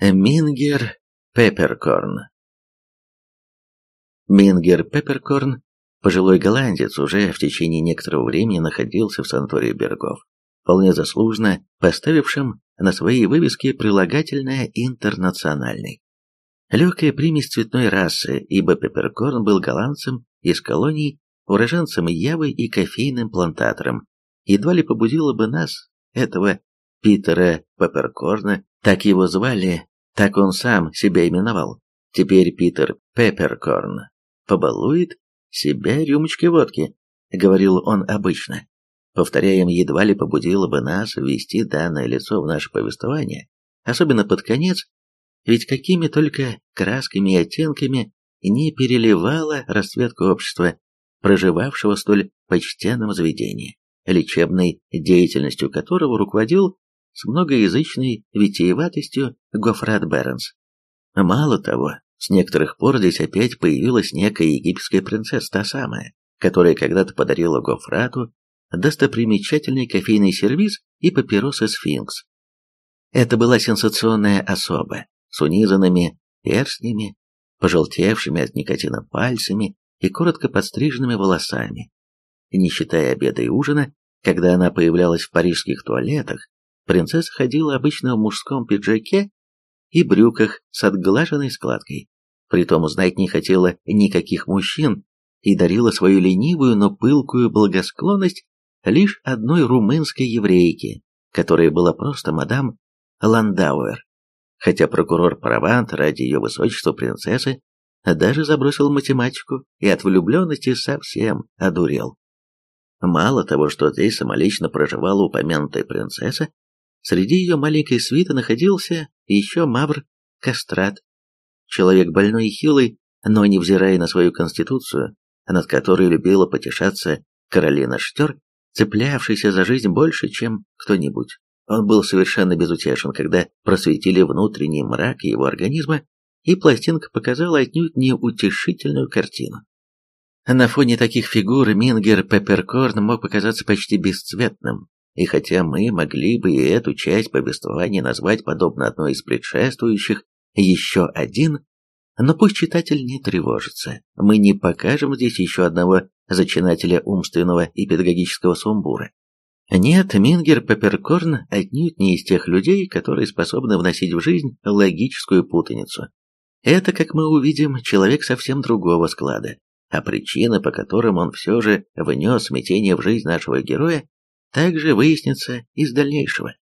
Мингер Пепперкорн Мингер Пепперкорн, пожилой голландец, уже в течение некоторого времени находился в санатории Бергов, вполне заслуженно поставившим на своей вывеске прилагательное «интернациональный». Легкая примесь цветной расы, ибо Пепперкорн был голландцем из колоний, уроженцем Явы и кофейным плантатором, едва ли побудило бы нас, этого Питера Пепперкорна, так его звали, так он сам себя именовал. Теперь Питер Пепперкорн побалует себя рюмочкой водки, говорил он обычно. Повторяем, едва ли побудило бы нас ввести данное лицо в наше повествование, особенно под конец, ведь какими только красками и оттенками не переливала расцветку общества, проживавшего столь почтенном заведении, лечебной деятельностью которого руководил с многоязычной витиеватостью Гофрат Бернс. Мало того, с некоторых пор здесь опять появилась некая египетская принцесса, та самая, которая когда-то подарила Гофрату достопримечательный кофейный сервиз и папиросы «Сфинкс». Это была сенсационная особа с унизанными перстнями, пожелтевшими от никотина пальцами и коротко подстриженными волосами. Не считая обеда и ужина, когда она появлялась в парижских туалетах, Принцесса ходила обычно в мужском пиджаке и брюках с отглаженной складкой. Притом знать не хотела никаких мужчин и дарила свою ленивую, но пылкую благосклонность лишь одной румынской еврейке, которая была просто мадам Ландауэр. Хотя прокурор Паравант ради ее высочества принцессы даже забросил математику и от влюбленности совсем одурел. Мало того, что здесь самолично проживала упомянутая принцесса, Среди ее маленькой свиты находился еще Мавр Кастрат, человек больной и хилый, но, невзирая на свою конституцию, над которой любила потешаться Каролина Штер, цеплявшийся за жизнь больше, чем кто-нибудь. Он был совершенно безутешен, когда просветили внутренний мрак его организма, и пластинка показала отнюдь неутешительную картину. На фоне таких фигур Мингер Пепперкорн мог показаться почти бесцветным, и хотя мы могли бы и эту часть повествования назвать подобно одной из предшествующих, еще один, но пусть читатель не тревожится, мы не покажем здесь еще одного зачинателя умственного и педагогического сумбура. Нет, Мингер Пепперкорн отнюдь не из тех людей, которые способны вносить в жизнь логическую путаницу. Это, как мы увидим, человек совсем другого склада, а причины, по которым он все же внес смятение в жизнь нашего героя, также выяснится из дальнейшего.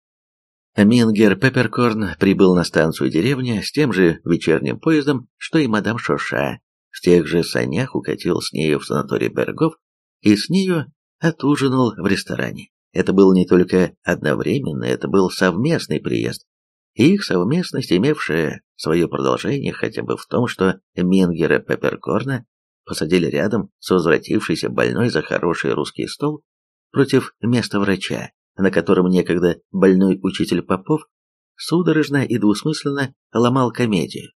Мингер Пепперкорн прибыл на станцию деревня с тем же вечерним поездом, что и мадам Шоша, в тех же санях укатил с нею в санаторий Бергов и с нею отужинал в ресторане. Это был не только одновременный, это был совместный приезд. их совместность, имевшая свое продолжение хотя бы в том, что Мингера Пепперкорна посадили рядом с возвратившейся больной за хороший русский стол, против места врача, на котором некогда больной учитель Попов судорожно и двусмысленно ломал комедию.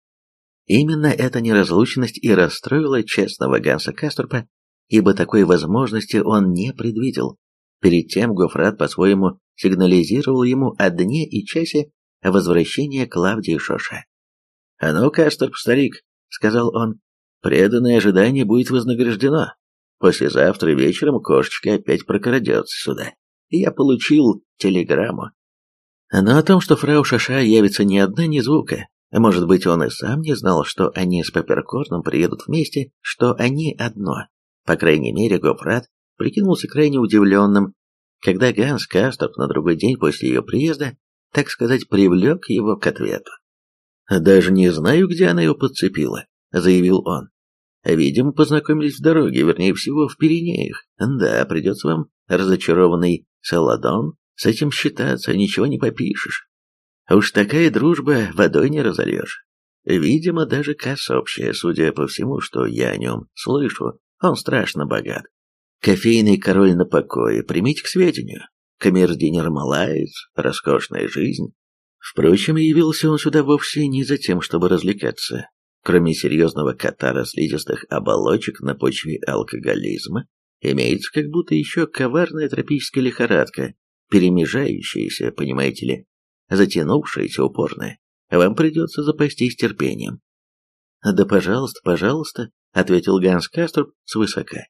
Именно эта неразлучность и расстроила честного Ганса Каструпа, ибо такой возможности он не предвидел. Перед тем Гофрат по-своему сигнализировал ему о дне и часе возвращения Клавдии Шоша. «А ну, Касторп, старик», — сказал он, — «преданное ожидание будет вознаграждено. Послезавтра вечером кошечка опять прокрадется сюда. И я получил телеграмму. Но о том, что фрау Шаша явится ни одна, ни звука. Может быть, он и сам не знал, что они с Паперкорном приедут вместе, что они одно. По крайней мере, Гофрат прикинулся крайне удивленным, когда Ганс Касторп на другой день после ее приезда, так сказать, привлек его к ответу. «Даже не знаю, где она его подцепила», — заявил он. Видимо, познакомились в дороге, вернее всего, в Пиренеях. Да, придется вам, разочарованный Саладон, с этим считаться, ничего не попишешь. Уж такая дружба водой не разольешь. Видимо, даже касса общая, судя по всему, что я о нем слышу, он страшно богат. Кофейный король на покое, примите к сведению. Камердинер Малаец, роскошная жизнь. Впрочем, явился он сюда вовсе не за тем, чтобы развлекаться. Кроме серьезного катара слизистых оболочек на почве алкоголизма, имеется как будто еще коварная тропическая лихорадка, перемежающаяся, понимаете ли, затянувшаяся упорная. вам придется запастись терпением. «Да пожалуйста, пожалуйста», — ответил Ганс Каструб свысока.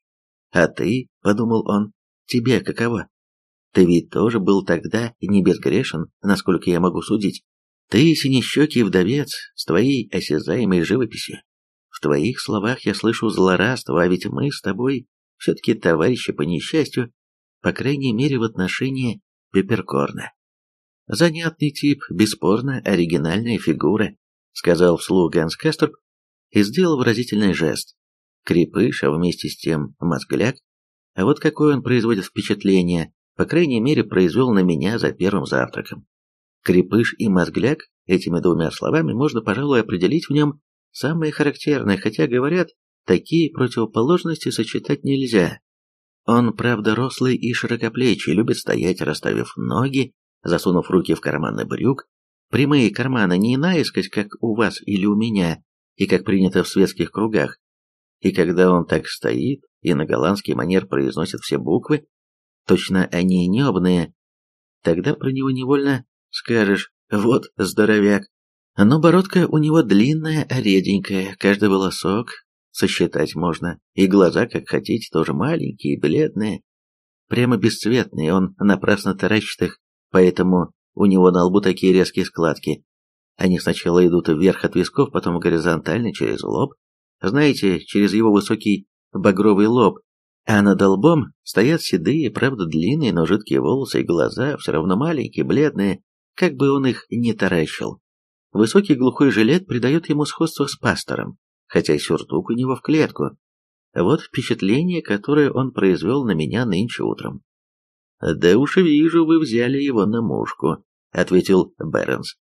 «А ты», — подумал он, — «тебе каково? Ты ведь тоже был тогда не безгрешен, насколько я могу судить. Ты синещекий вдовец с твоей осязаемой живописью. В твоих словах я слышу злорадство, а ведь мы с тобой все-таки товарищи по несчастью, по крайней мере в отношении Пепперкорна. Занятный тип, бесспорно, оригинальная фигура, сказал вслух Ганс Касторп и сделал выразительный жест. Крепыш, а вместе с тем мозгляк. А вот какое он производит впечатление, по крайней мере, произвел на меня за первым завтраком. Крепыш и мозгляк, этими двумя словами можно, пожалуй, определить в нем самое характерное, хотя, говорят, такие противоположности сочетать нельзя. Он, правда, рослый и широкоплечий, любит стоять, расставив ноги, засунув руки в карманы брюк, прямые карманы не наискось, как у вас или у меня, и как принято в светских кругах. И когда он так стоит и на голландский манер произносит все буквы, точно они небные, тогда про него невольно скажешь «вот здоровяк». Но бородка у него длинная, реденькая, каждый волосок сосчитать можно, и глаза, как хотите, тоже маленькие, бледные, прямо бесцветные, он напрасно таращит их, поэтому у него на лбу такие резкие складки. Они сначала идут вверх от висков, потом горизонтально через лоб, знаете, через его высокий багровый лоб, а над лбом стоят седые, правда длинные, но жидкие волосы и глаза, все равно маленькие, бледные, как бы он их не таращил. Высокий глухой жилет придает ему сходство с пастором, хотя сюртук у него в клетку. Вот впечатление, которое он произвел на меня нынче утром. «Да уж вижу, вы взяли его на мушку», — ответил Бернс.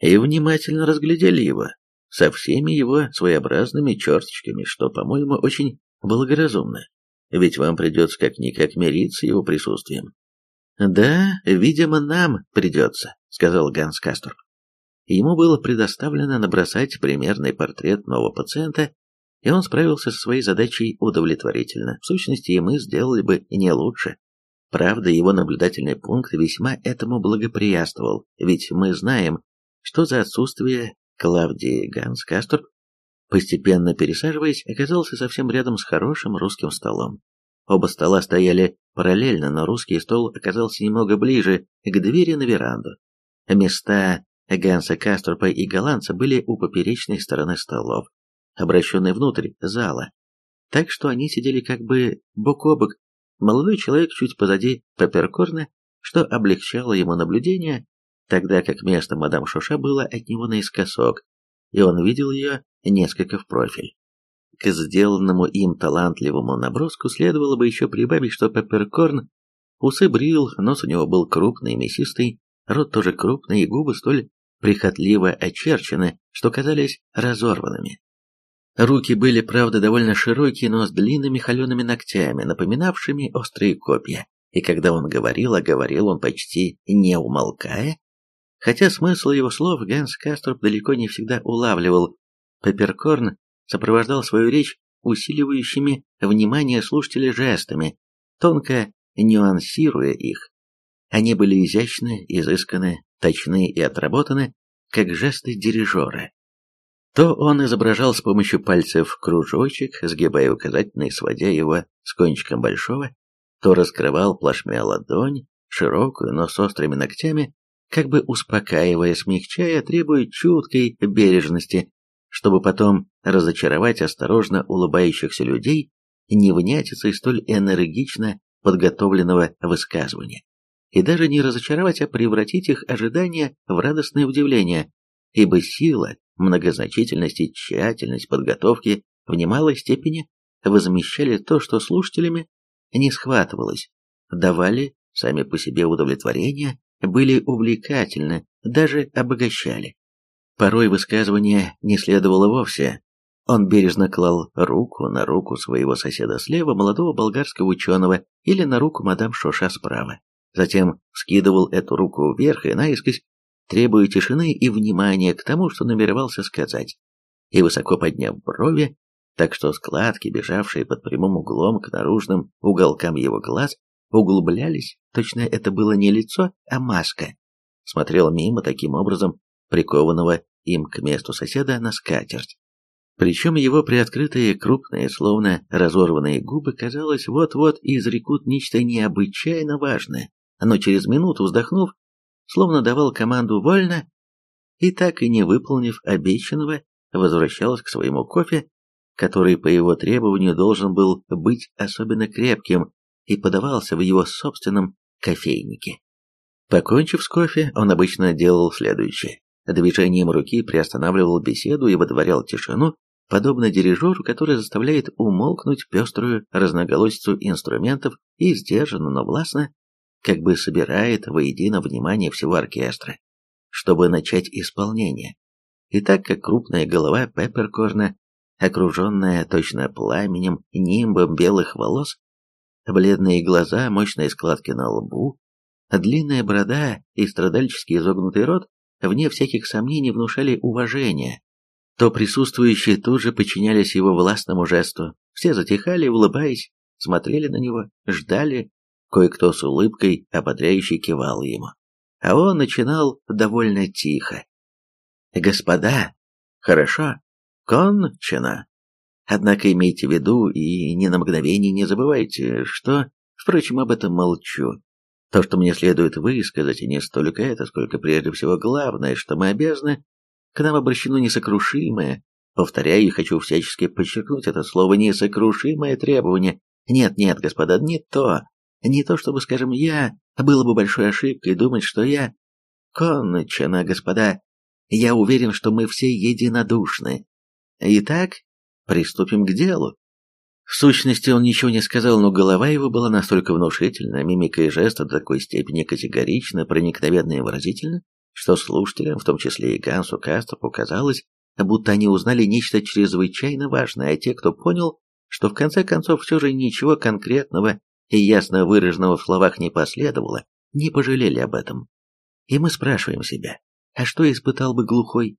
«И внимательно разглядели его, со всеми его своеобразными черточками, что, по-моему, очень благоразумно, ведь вам придется как-никак мириться его присутствием». «Да, видимо, нам придется», — сказал Ганс Касторп. Ему было предоставлено набросать примерный портрет нового пациента, и он справился со своей задачей удовлетворительно. В сущности, и мы сделали бы не лучше. Правда, его наблюдательный пункт весьма этому благоприятствовал, ведь мы знаем, что за отсутствие Клавдии Ганс Касторп, постепенно пересаживаясь, оказался совсем рядом с хорошим русским столом. Оба стола стояли параллельно, но русский стол оказался немного ближе к двери на веранду. Места Ганса Касторпа и голландца были у поперечной стороны столов, обращенной внутрь зала, так что они сидели как бы бок о бок, молодой человек чуть позади Пепперкорна, что облегчало ему наблюдение, тогда как место мадам Шуша было от него наискосок, и он видел ее несколько в профиль. К сделанному им талантливому наброску следовало бы еще прибавить, что Пепперкорн усы брил, нос у него был крупный, мясистый, рот тоже крупный, и губы столь прихотливо очерчены, что казались разорванными. Руки были, правда, довольно широкие, но с длинными холеными ногтями, напоминавшими острые копья, и когда он говорил, а говорил он почти не умолкая, хотя смысл его слов Ганс Кастроп далеко не всегда улавливал, Пепперкорн сопровождал свою речь усиливающими внимание слушателя жестами, тонко нюансируя их. Они были изящны, изысканы, точны и отработаны, как жесты дирижера. То он изображал с помощью пальцев кружочек, сгибая указательный, сводя его с кончиком большого, то раскрывал плашмя ладонь, широкую, но с острыми ногтями, как бы успокаивая, смягчая, требуя чуткой бережности, чтобы потом разочаровать осторожно улыбающихся людей невнятицей столь энергично подготовленного высказывания и даже не разочаровать, а превратить их ожидания в радостное удивление, ибо сила, многозначительность и тщательность подготовки в немалой степени возмещали то, что слушателями не схватывалось, давали сами по себе удовлетворение, были увлекательны, даже обогащали. Порой высказывание не следовало вовсе. Он бережно клал руку на руку своего соседа слева, молодого болгарского ученого, или на руку мадам Шоша справа затем вскидывал эту руку вверх и наискось, требуя тишины и внимания к тому, что намеревался сказать, и высоко подняв брови, так что складки, бежавшие под прямым углом к наружным уголкам его глаз, углублялись, точно это было не лицо, а маска, смотрел мимо таким образом прикованного им к месту соседа на скатерть. Причем его приоткрытые крупные, словно разорванные губы, казалось, вот-вот изрекут нечто необычайно важное, но через минуту, вздохнув, словно давал команду «вольно», и так и не выполнив обещанного, возвращался к своему кофе, который по его требованию должен был быть особенно крепким и подавался в его собственном кофейнике. Покончив с кофе, он обычно делал следующее. Движением руки приостанавливал беседу и выдворял тишину, подобно дирижеру, который заставляет умолкнуть пеструю разноголосицу инструментов и сдержанно, но властно, как бы собирает воедино внимание всего оркестра, чтобы начать исполнение. И так как крупная голова Пепперкорна, окруженная точно пламенем, нимбом белых волос, бледные глаза, мощные складки на лбу, длинная борода и страдальчески изогнутый рот, вне всяких сомнений внушали уважение то присутствующие тут же подчинялись его властному жесту. Все затихали, улыбаясь, смотрели на него, ждали, кое-кто с улыбкой ободряюще кивал ему. А он начинал довольно тихо. «Господа, хорошо, кончено. Однако имейте в виду и ни на мгновение не забывайте, что, впрочем, об этом молчу. То, что мне следует высказать, и не столько это, сколько прежде всего главное, что мы обязаны к нам обращено несокрушимое, повторяю и хочу всячески подчеркнуть это слово, несокрушимое требование. Нет, нет, господа, не то. Не то, чтобы, скажем, я, было бы большой ошибкой думать, что я... Кончено, господа. Я уверен, что мы все единодушны. Итак, приступим к делу. В сущности, он ничего не сказал, но голова его была настолько внушительна, мимика и жесты до такой степени категорично, проникновенно и выразительно, что слушателям, в том числе и Гансу Кастропу, казалось, будто они узнали нечто чрезвычайно важное, а те, кто понял, что в конце концов все же ничего конкретного и ясно выраженного в словах не последовало, не пожалели об этом. И мы спрашиваем себя, а что испытал бы глухой?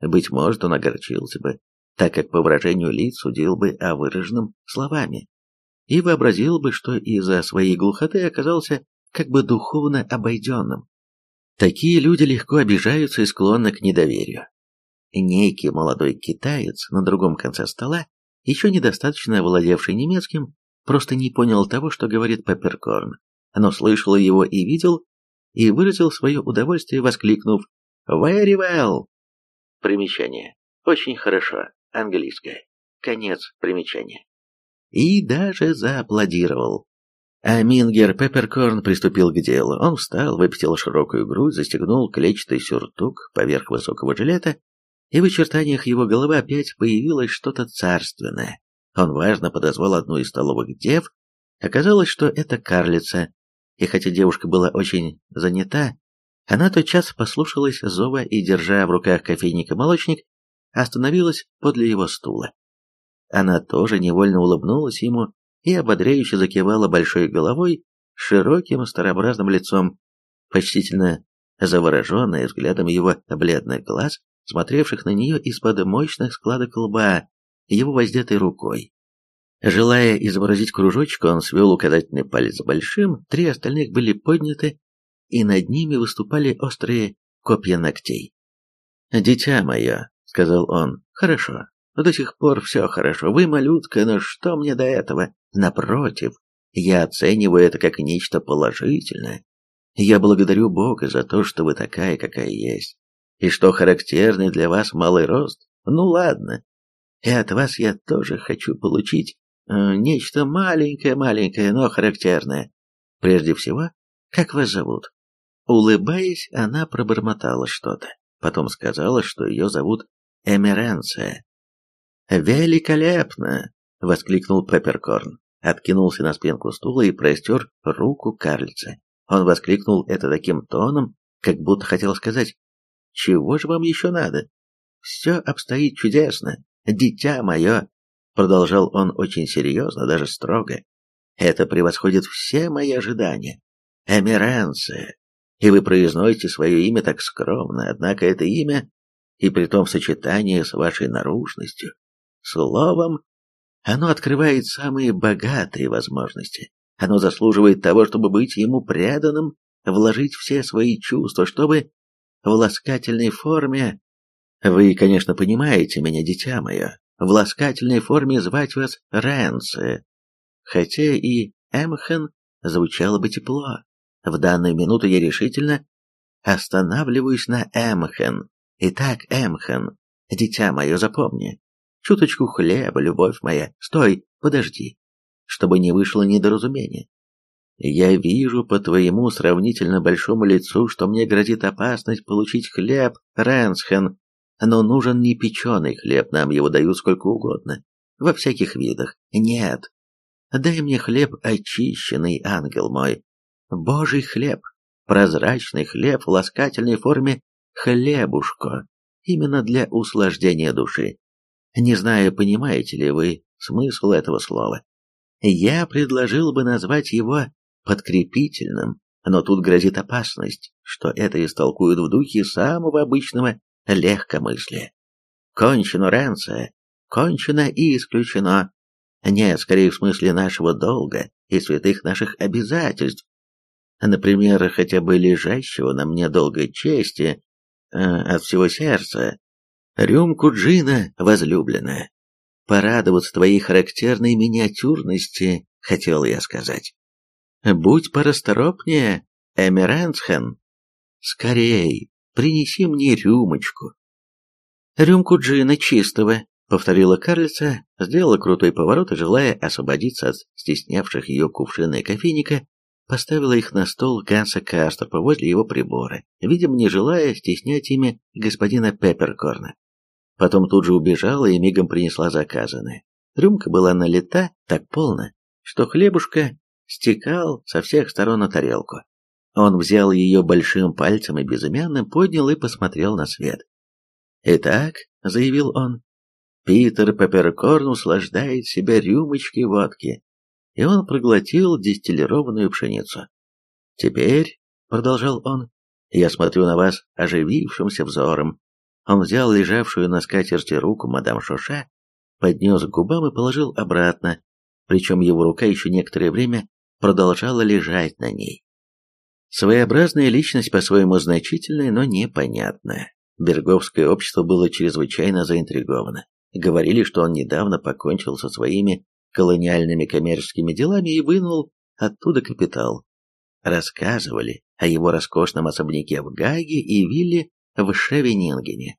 Быть может, он огорчился бы, так как по выражению лиц судил бы о выраженном словами, и вообразил бы, что из-за своей глухоты оказался как бы духовно обойденным. Такие люди легко обижаются и склонны к недоверию. Некий молодой китаец на другом конце стола, еще недостаточно овладевший немецким, просто не понял того, что говорит Пепперкорн, но слышал его и видел, и выразил свое удовольствие, воскликнув «Very well!» Примечание. Очень хорошо. Английское. Конец примечания. И даже зааплодировал. А Мингер Пепперкорн приступил к делу. Он встал, выпятил широкую грудь, застегнул клетчатый сюртук поверх высокого жилета, и в очертаниях его головы опять появилось что-то царственное. Он важно подозвал одну из столовых дев. Оказалось, что это карлица, и хотя девушка была очень занята, она тотчас послушалась зова и, держа в руках кофейник и молочник, остановилась подле его стула. Она тоже невольно улыбнулась ему и ободряюще закивала большой головой, широким старообразным лицом, почтительно завороженная взглядом его бледных глаз, смотревших на нее из-под мощных складок лба, его воздетой рукой. Желая изобразить кружочек, он свел указательный палец большим, три остальных были подняты, и над ними выступали острые копья ногтей. «Дитя мое», — сказал он, — «хорошо, до сих пор все хорошо, вы малютка, но что мне до этого? Напротив, я оцениваю это как нечто положительное. Я благодарю Бога за то, что вы такая, какая есть. И что характерный для вас малый рост. Ну ладно. И от вас я тоже хочу получить э, нечто маленькое-маленькое, но характерное. Прежде всего, как вас зовут? Улыбаясь, она пробормотала что-то. Потом сказала, что ее зовут Эмеренция. «Великолепно!» — воскликнул Пепперкорн откинулся на спинку стула и простер руку карлице. Он воскликнул это таким тоном, как будто хотел сказать, «Чего же вам еще надо? Все обстоит чудесно, дитя мое!» Продолжал он очень серьезно, даже строго. «Это превосходит все мои ожидания. Эмиранция. И вы произносите свое имя так скромно, однако это имя, и при том в сочетании с вашей наружностью, словом, оно открывает самые богатые возможности. Оно заслуживает того, чтобы быть ему преданным, вложить все свои чувства, чтобы в ласкательной форме Вы, конечно, понимаете меня, дитя мое. В ласкательной форме звать вас Рэнце. Хотя и Эмхен звучало бы тепло. В данную минуту я решительно останавливаюсь на Эмхен. Итак, Эмхен, дитя мое, запомни. Чуточку хлеба, любовь моя. Стой, подожди. Чтобы не вышло недоразумение. Я вижу по твоему сравнительно большому лицу, что мне грозит опасность получить хлеб, Рэнсхен, но нужен не печеный хлеб, нам его дают сколько угодно, во всяких видах. Нет. Дай мне хлеб очищенный, ангел мой. Божий хлеб, прозрачный хлеб в ласкательной форме хлебушко, именно для услаждения души. Не знаю, понимаете ли вы смысл этого слова. Я предложил бы назвать его подкрепительным, но тут грозит опасность, что это истолкуют в духе самого обычного легкомыслия. Кончено, Ренце, кончено и исключено. Нет, скорее в смысле нашего долга и святых наших обязательств. Например, хотя бы лежащего на мне долга чести э, от всего сердца. Рюмку джина, возлюбленная. Порадоваться твоей характерной миниатюрности, хотел я сказать. Будь порасторопнее, Эмеренсхен. Скорей, принеси мне рюмочку. Рюмку джина чистого, повторила карлица, сделала крутой поворот и, желая освободиться от стеснявших ее кувшина и кофейника, поставила их на стол Ганса Кастерпа возле его прибора, видимо, не желая стеснять ими господина Пепперкорна. Потом тут же убежала и мигом принесла заказанное. Рюмка была налита так полно, что хлебушка стекал со всех сторон на тарелку. Он взял ее большим пальцем и безымянным поднял и посмотрел на свет. «Итак», — заявил он, — «Питер Пепперкорн услаждает себя рюмочкой водки, и он проглотил дистиллированную пшеницу. Теперь, — продолжал он, — я смотрю на вас оживившимся взором. Он взял лежавшую на скатерти руку мадам Шоша, поднес к губам и положил обратно, причем его рука еще некоторое время продолжала лежать на ней. Своеобразная личность по-своему значительная, но непонятная. Берговское общество было чрезвычайно заинтриговано. Говорили, что он недавно покончил со своими колониальными коммерческими делами и вынул оттуда капитал. Рассказывали о его роскошном особняке в Гаге и вилле в Шевенингене.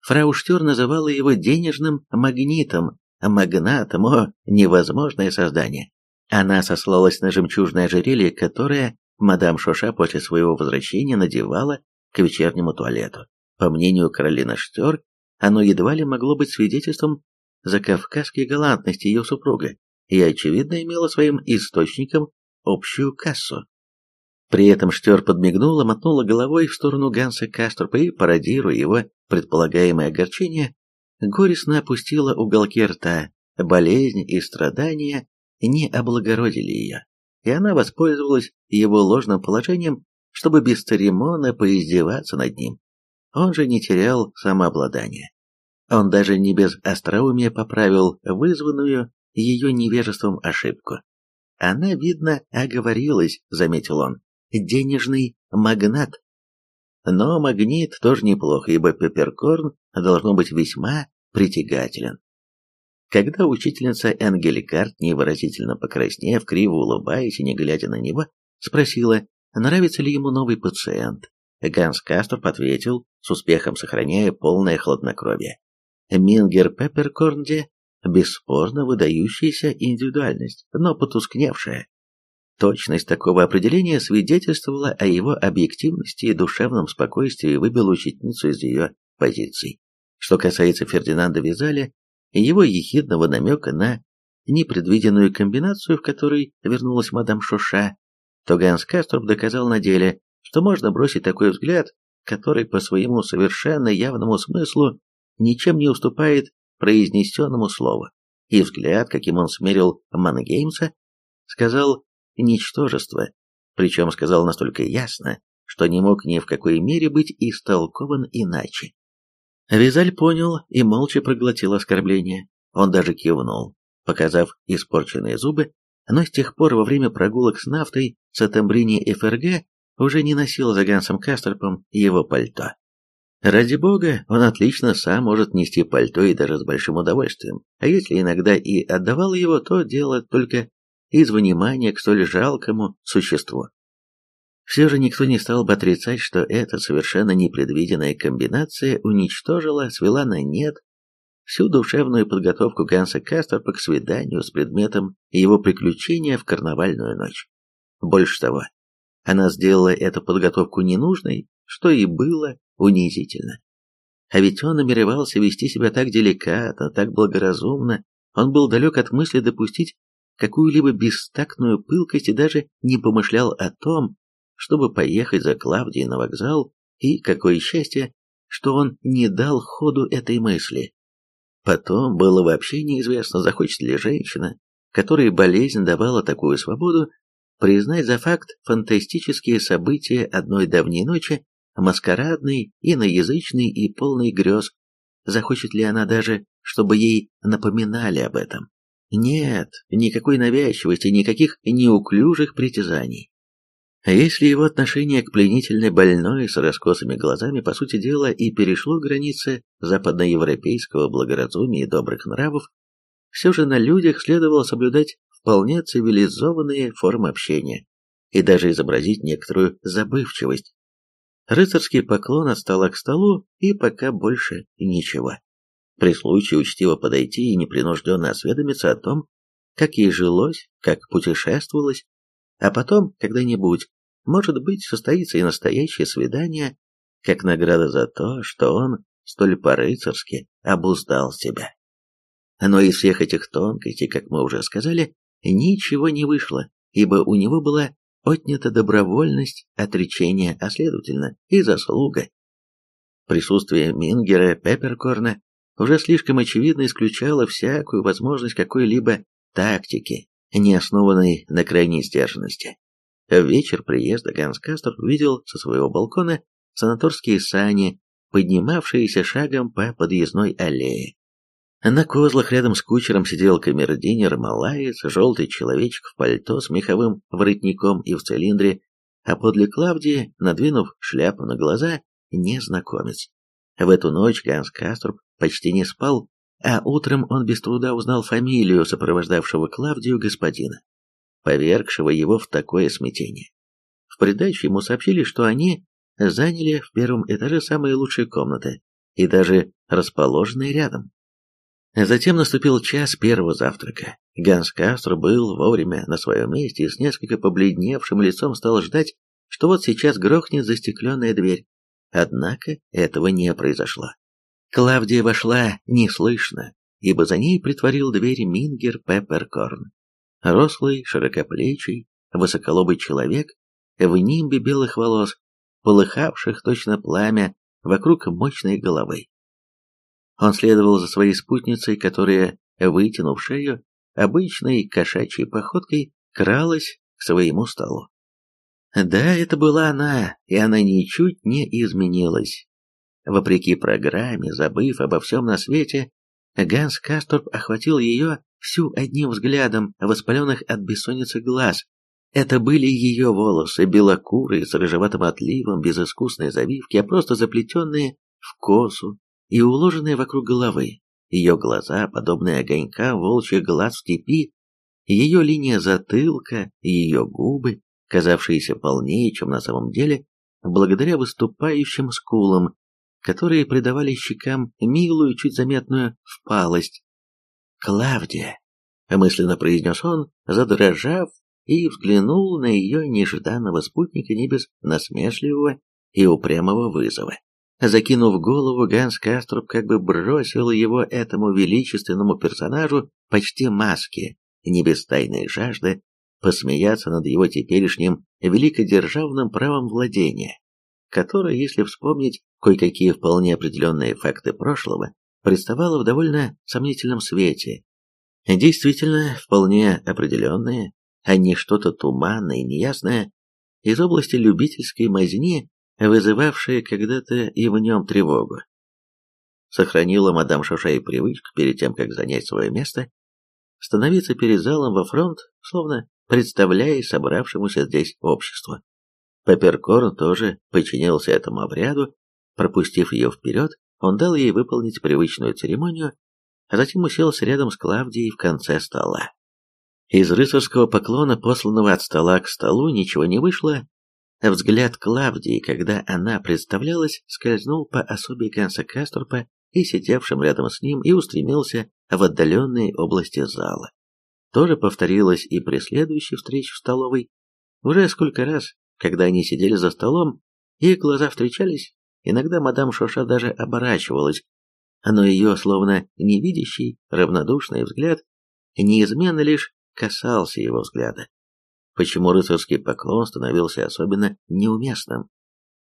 Фрау Штюр называла его денежным магнитом, магнатом, о, невозможное создание. Она сослалась на жемчужное ожерелье, которое мадам Шоша после своего возвращения надевала к вечернему туалету. По мнению Каролины Штер, оно едва ли могло быть свидетельством закавказской галантности ее супруга и, очевидно, имело своим источником общую кассу. При этом Штер подмигнула, мотнула головой в сторону Ганса Каструпа и, пародируя его предполагаемое огорчение, горестно опустила уголки рта. Болезнь и страдания не облагородили ее, и она воспользовалась его ложным положением, чтобы без церемона поиздеваться над ним. Он же не терял самообладания. Он даже не без остроумия поправил вызванную ее невежеством ошибку. Она, видно, оговорилась, заметил он. Денежный магнат. Но магнит тоже неплохо, ибо пепперкорн должно быть весьма притягателен. Когда учительница Энгеликарт, невыразительно покраснев, криво улыбаясь и не глядя на него, спросила, нравится ли ему новый пациент, Ганс Касторп ответил, с успехом сохраняя полное хладнокровие. Мингер Пепперкорнде бесспорно выдающаяся индивидуальность, но потускневшая. Точность такого определения свидетельствовала о его объективности и душевном спокойствии и выбила учительницу из ее позиций. Что касается Фердинанда Визаля, его ехидного намека на непредвиденную комбинацию, в которой вернулась мадам Шоша, то Ганс Каструб доказал на деле, что можно бросить такой взгляд, который по своему совершенно явному смыслу ничем не уступает произнесенному слову. И взгляд, каким он смерил Мангеймса, сказал «ничтожество», причем сказал настолько ясно, что не мог ни в какой мере быть истолкован иначе. Визаль понял и молча проглотил оскорбление. Он даже кивнул, показав испорченные зубы, но с тех пор во время прогулок с нафтой Сатамбрини ФРГ уже не носил за Гансом Кастерпом его пальто. Ради бога, он отлично сам может нести пальто и даже с большим удовольствием, а если иногда и отдавал его, то дело только из внимания к столь жалкому существу. Все же никто не стал бы отрицать, что эта совершенно непредвиденная комбинация уничтожила, свела на нет всю душевную подготовку Ганса Касторпа к свиданию с предметом его приключения в карнавальную ночь. Больше того, она сделала эту подготовку ненужной, что и было унизительно. А ведь он намеревался вести себя так деликатно, так благоразумно, он был далек от мысли допустить какую-либо бестактную пылкость и даже не помышлял о том, чтобы поехать за Клавдией на вокзал, и какое счастье, что он не дал ходу этой мысли. Потом было вообще неизвестно, захочет ли женщина, которой болезнь давала такую свободу, признать за факт фантастические события одной давней ночи, маскарадный, иноязычный и полный грез, захочет ли она даже, чтобы ей напоминали об этом. Нет, никакой навязчивости, никаких неуклюжих притязаний. А если его отношение к пленительной больной с раскосыми глазами, по сути дела, и перешло границы западноевропейского благоразумия и добрых нравов, все же на людях следовало соблюдать вполне цивилизованные формы общения и даже изобразить некоторую забывчивость. Рыцарский поклон от стола к столу и пока больше ничего. При случае учтиво подойти и непринужденно осведомиться о том, как ей жилось, как путешествовалось, а потом, когда-нибудь, может быть, состоится и настоящее свидание, как награда за то, что он столь по-рыцарски обуздал себя. Но из всех этих тонкостей, как мы уже сказали, ничего не вышло, ибо у него была отнята добровольность отречения, а следовательно и заслуга. Присутствие Мингера Пепперкорна уже слишком очевидно исключало всякую возможность какой-либо тактики, не основанной на крайней сдержанности. В вечер приезда Ганс Кастер увидел со своего балкона санаторские сани, поднимавшиеся шагом по подъездной аллее. На козлах рядом с кучером сидел камердинер Малаец, желтый человечек в пальто с меховым воротником и в цилиндре, а подле Клавдии, надвинув шляпу на глаза, незнакомец. В эту ночь Ганс Каструб почти не спал, а утром он без труда узнал фамилию сопровождавшего Клавдию господина, повергшего его в такое смятение. В придачу ему сообщили, что они заняли в первом этаже самые лучшие комнаты и даже расположенные рядом. Затем наступил час первого завтрака. Ганс Кастро был вовремя на своем месте и с несколько побледневшим лицом стал ждать, что вот сейчас грохнет застекленная дверь. Однако этого не произошло. Клавдия вошла неслышно, ибо за ней притворил дверь Мингер Пепперкорн. Рослый, широкоплечий, высоколобый человек в нимбе белых волос, полыхавших точно пламя вокруг мощной головы. Он следовал за своей спутницей, которая, вытянув шею, обычной кошачьей походкой кралась к своему столу. Да, это была она, и она ничуть не изменилась. Вопреки программе, забыв обо всем на свете, Ганс Касторп охватил ее всю одним взглядом воспаленных от бессонницы глаз. Это были ее волосы, белокурые, с рыжеватым отливом, без искусной завивки, а просто заплетенные в косу, и уложенные вокруг головы. Ее глаза, подобные огонькам волчьих глаз в степи, ее линия затылка и ее губы, казавшиеся полнее, чем на самом деле, благодаря выступающим скулам, которые придавали щекам милую, чуть заметную впалость. «Клавдия!» — мысленно произнес он, задрожав, и взглянул на ее нежданного спутника не без насмешливого и упрямого вызова. Закинув голову, Ганс Каструб как бы бросил его этому величественному персонажу почти маски, не без тайной жажды, посмеяться над его теперешним великодержавным правом владения, которое, если вспомнить кое-какие вполне определенные факты прошлого, представало в довольно сомнительном свете. Действительно, вполне определенные, а не что-то туманное и неясное, из области любительской мазни вызывавшее когда-то и в нем тревогу. Сохранила мадам Шушай привычку перед тем, как занять свое место, становиться перед залом во фронт, словно представляя собравшемуся здесь общество. Пепперкорн тоже подчинился этому обряду, Пропустив ее вперед, он дал ей выполнить привычную церемонию, а затем уселся рядом с Клавдией в конце стола. Из рыцарского поклона, посланного от стола к столу, ничего не вышло, взгляд Клавдии, когда она представлялась, скользнул по особе Ганса Касторпа и сидевшим рядом с ним и устремился в отдаленные области зала. Тоже повторилось и при следующей встрече в столовой. Уже сколько раз, когда они сидели за столом, их глаза встречались, иногда мадам Шоша даже оборачивалась, но ее, словно невидящий, равнодушный взгляд, неизменно лишь касался его взгляда. Почему рыцарский поклон становился особенно неуместным?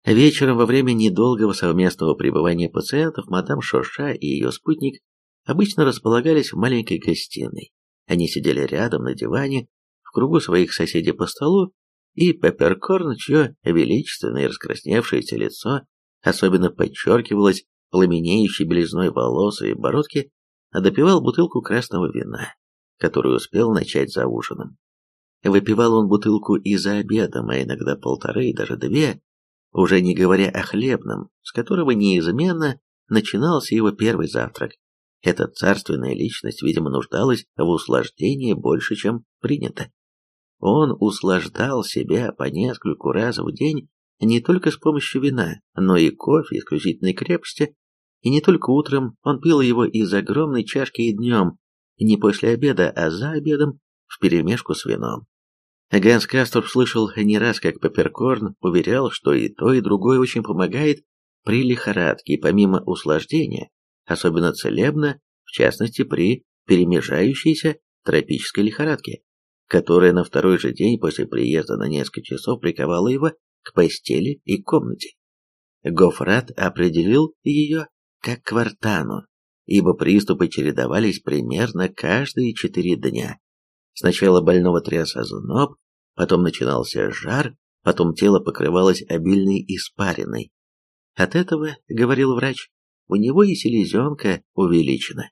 Вечером во время недолгого совместного пребывания пациентов мадам Шоша и ее спутник обычно располагались в маленькой гостиной. Они сидели рядом на диване, в кругу своих соседей по столу, и Пепперкорн, чье величественное раскрасневшееся лицо особенно подчеркивалось пламенеющей белизной волос и бородки, допивал бутылку красного вина, которую успел начать за ужином. Выпивал он бутылку и за обедом, а иногда полторы и даже две, уже не говоря о хлебном, с которого неизменно начинался его первый завтрак. Эта царственная личность, видимо, нуждалась в услаждении больше, чем принято. Он услаждал себя по нескольку раз в день не только с помощью вина, но и кофе исключительной крепости, и не только утром он пил его из огромной чашки и днем, не после обеда, а за обедом, вперемешку с вином. Ганс Касторп слышал не раз, как Пепперкорн уверял, что и то, и другое очень помогает при лихорадке, помимо услаждения, особенно целебно, в частности при перемежающейся тропической лихорадке, которая на второй же день после приезда на несколько часов приковала его к постели и комнате. Гофрат определил ее как квартану, ибо приступы чередовались примерно каждые четыре дня. Сначала больного тряс озноб, потом начинался жар, потом тело покрывалось обильной испариной. От этого, говорил врач, у него и селезенка увеличена.